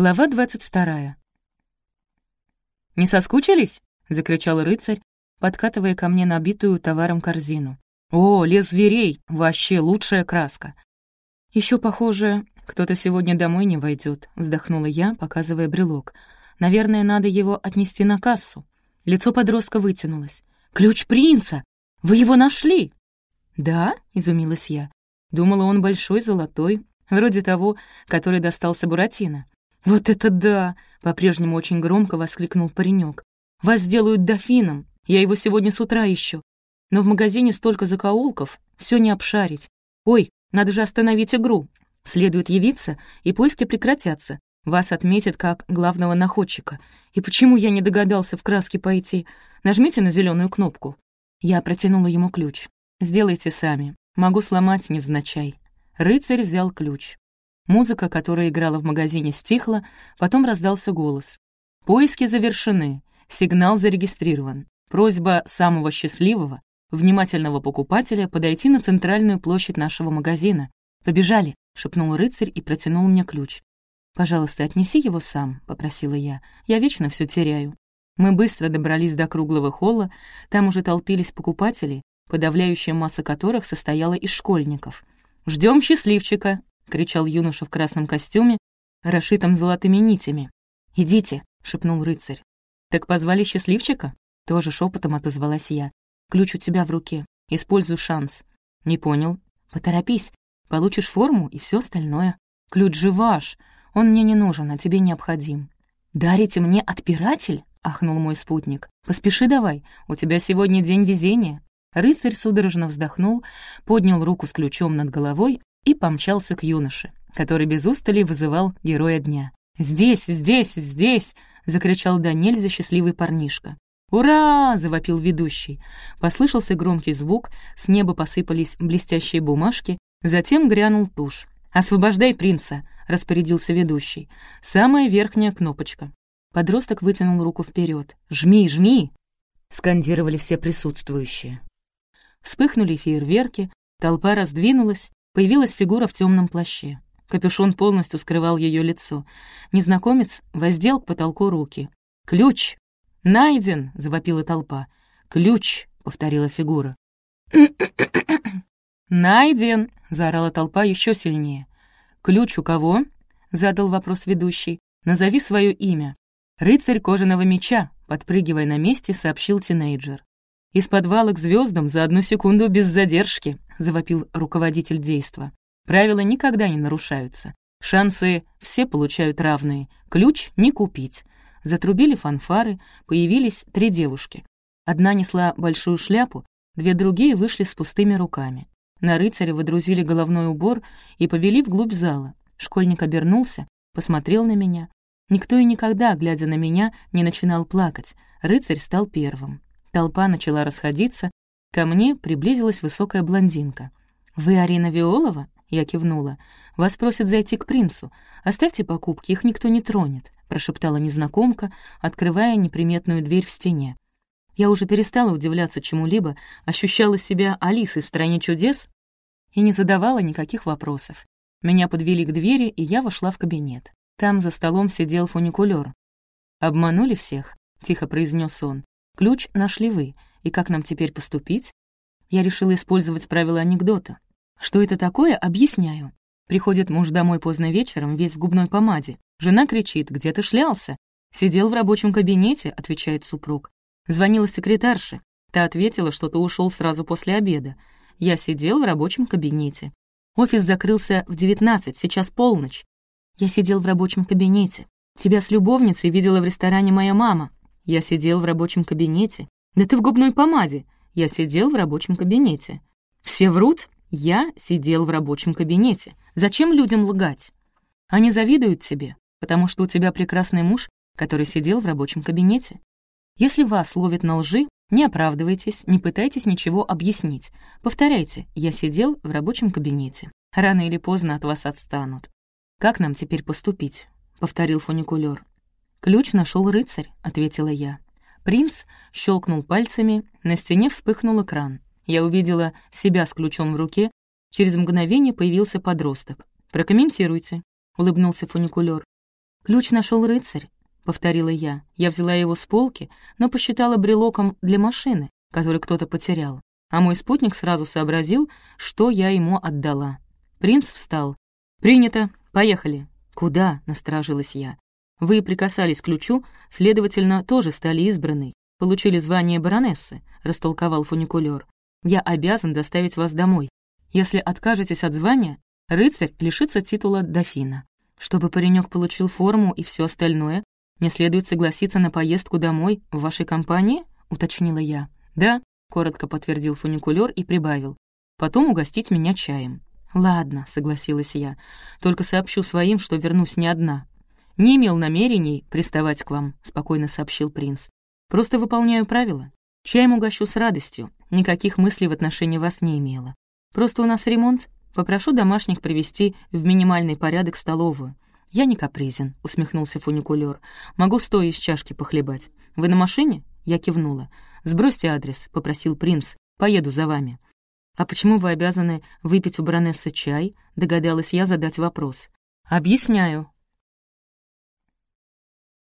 Глава двадцать вторая. «Не соскучились?» — закричал рыцарь, подкатывая ко мне набитую товаром корзину. «О, лес зверей! Вообще лучшая краска!» Еще похоже, кто-то сегодня домой не войдет, вздохнула я, показывая брелок. «Наверное, надо его отнести на кассу». Лицо подростка вытянулось. «Ключ принца! Вы его нашли?» «Да?» — изумилась я. Думала, он большой, золотой, вроде того, который достался Буратино. «Вот это да!» — по-прежнему очень громко воскликнул паренек. «Вас сделают дофином! Я его сегодня с утра ищу. Но в магазине столько закоулков, все не обшарить. Ой, надо же остановить игру. Следует явиться, и поиски прекратятся. Вас отметят как главного находчика. И почему я не догадался в краске пойти? Нажмите на зеленую кнопку». Я протянула ему ключ. «Сделайте сами. Могу сломать невзначай». Рыцарь взял ключ. Музыка, которая играла в магазине, стихла, потом раздался голос. «Поиски завершены. Сигнал зарегистрирован. Просьба самого счастливого, внимательного покупателя подойти на центральную площадь нашего магазина. Побежали!» — шепнул рыцарь и протянул мне ключ. «Пожалуйста, отнеси его сам», — попросила я. «Я вечно все теряю». Мы быстро добрались до круглого холла, там уже толпились покупатели, подавляющая масса которых состояла из школьников. Ждем счастливчика!» — кричал юноша в красном костюме, расшитом золотыми нитями. «Идите!» — шепнул рыцарь. «Так позвали счастливчика?» Тоже шепотом отозвалась я. «Ключ у тебя в руке. Используй шанс». «Не понял. Поторопись. Получишь форму и все остальное. Ключ же ваш. Он мне не нужен, а тебе необходим». «Дарите мне отпиратель?» — ахнул мой спутник. «Поспеши давай, у тебя сегодня день везения». Рыцарь судорожно вздохнул, поднял руку с ключом над головой и помчался к юноше, который без устали вызывал героя дня. «Здесь, здесь, здесь!» — закричал да нельзя счастливый парнишка. «Ура!» — завопил ведущий. Послышался громкий звук, с неба посыпались блестящие бумажки, затем грянул тушь. «Освобождай принца!» — распорядился ведущий. «Самая верхняя кнопочка». Подросток вытянул руку вперед. «Жми, жми!» — скандировали все присутствующие. Вспыхнули фейерверки, толпа раздвинулась, Появилась фигура в темном плаще. Капюшон полностью скрывал ее лицо. Незнакомец воздел к потолку руки. «Ключ! Найден!» — завопила толпа. «Ключ!» — повторила фигура. «Найден!» — заорала толпа еще сильнее. «Ключ у кого?» — задал вопрос ведущий. «Назови свое имя». «Рыцарь кожаного меча», — подпрыгивая на месте, сообщил тинейджер. «Из подвала к звездам за одну секунду без задержки», — завопил руководитель действа. «Правила никогда не нарушаются. Шансы все получают равные. Ключ не купить». Затрубили фанфары, появились три девушки. Одна несла большую шляпу, две другие вышли с пустыми руками. На рыцаря выдрузили головной убор и повели вглубь зала. Школьник обернулся, посмотрел на меня. Никто и никогда, глядя на меня, не начинал плакать. Рыцарь стал первым. Толпа начала расходиться. Ко мне приблизилась высокая блондинка. «Вы Арина Виолова?» — я кивнула. «Вас просят зайти к принцу. Оставьте покупки, их никто не тронет», — прошептала незнакомка, открывая неприметную дверь в стене. Я уже перестала удивляться чему-либо, ощущала себя Алисой в «Стране чудес» и не задавала никаких вопросов. Меня подвели к двери, и я вошла в кабинет. Там за столом сидел фуникулер. «Обманули всех?» — тихо произнес он. Ключ нашли вы, и как нам теперь поступить? Я решила использовать правила анекдота. Что это такое, объясняю. Приходит муж домой поздно вечером, весь в губной помаде. Жена кричит, где ты шлялся? Сидел в рабочем кабинете, отвечает супруг. Звонила секретарше. Та ответила, что ты ушел сразу после обеда. Я сидел в рабочем кабинете. Офис закрылся в девятнадцать, сейчас полночь. Я сидел в рабочем кабинете. Тебя с любовницей видела в ресторане моя мама. Я сидел в рабочем кабинете. Да ты в губной помаде. Я сидел в рабочем кабинете. Все врут? Я сидел в рабочем кабинете. Зачем людям лгать? Они завидуют тебе, потому что у тебя прекрасный муж, который сидел в рабочем кабинете. Если вас ловят на лжи, не оправдывайтесь, не пытайтесь ничего объяснить. Повторяйте «я сидел в рабочем кабинете». Рано или поздно от вас отстанут. «Как нам теперь поступить?» — повторил фуникулер. «Ключ нашел рыцарь», — ответила я. Принц щелкнул пальцами, на стене вспыхнул экран. Я увидела себя с ключом в руке. Через мгновение появился подросток. «Прокомментируйте», — улыбнулся фуникулер. «Ключ нашел рыцарь», — повторила я. Я взяла его с полки, но посчитала брелоком для машины, который кто-то потерял. А мой спутник сразу сообразил, что я ему отдала. Принц встал. «Принято. Поехали». «Куда?» — насторожилась я. «Вы прикасались к ключу, следовательно, тоже стали избранной. Получили звание баронессы», — растолковал фуникулер. «Я обязан доставить вас домой. Если откажетесь от звания, рыцарь лишится титула дофина. Чтобы паренек получил форму и все остальное, не следует согласиться на поездку домой в вашей компании?» — уточнила я. «Да», — коротко подтвердил фуникулер и прибавил. «Потом угостить меня чаем». «Ладно», — согласилась я, — «только сообщу своим, что вернусь не одна». «Не имел намерений приставать к вам», — спокойно сообщил принц. «Просто выполняю правила. Чаем угощу с радостью, никаких мыслей в отношении вас не имела. Просто у нас ремонт, попрошу домашних привести в минимальный порядок столовую. «Я не капризен», — усмехнулся фуникулер. «Могу стоя из чашки похлебать. Вы на машине?» — я кивнула. «Сбросьте адрес», — попросил принц. «Поеду за вами». «А почему вы обязаны выпить у баронессы чай?» — догадалась я задать вопрос. «Объясняю»,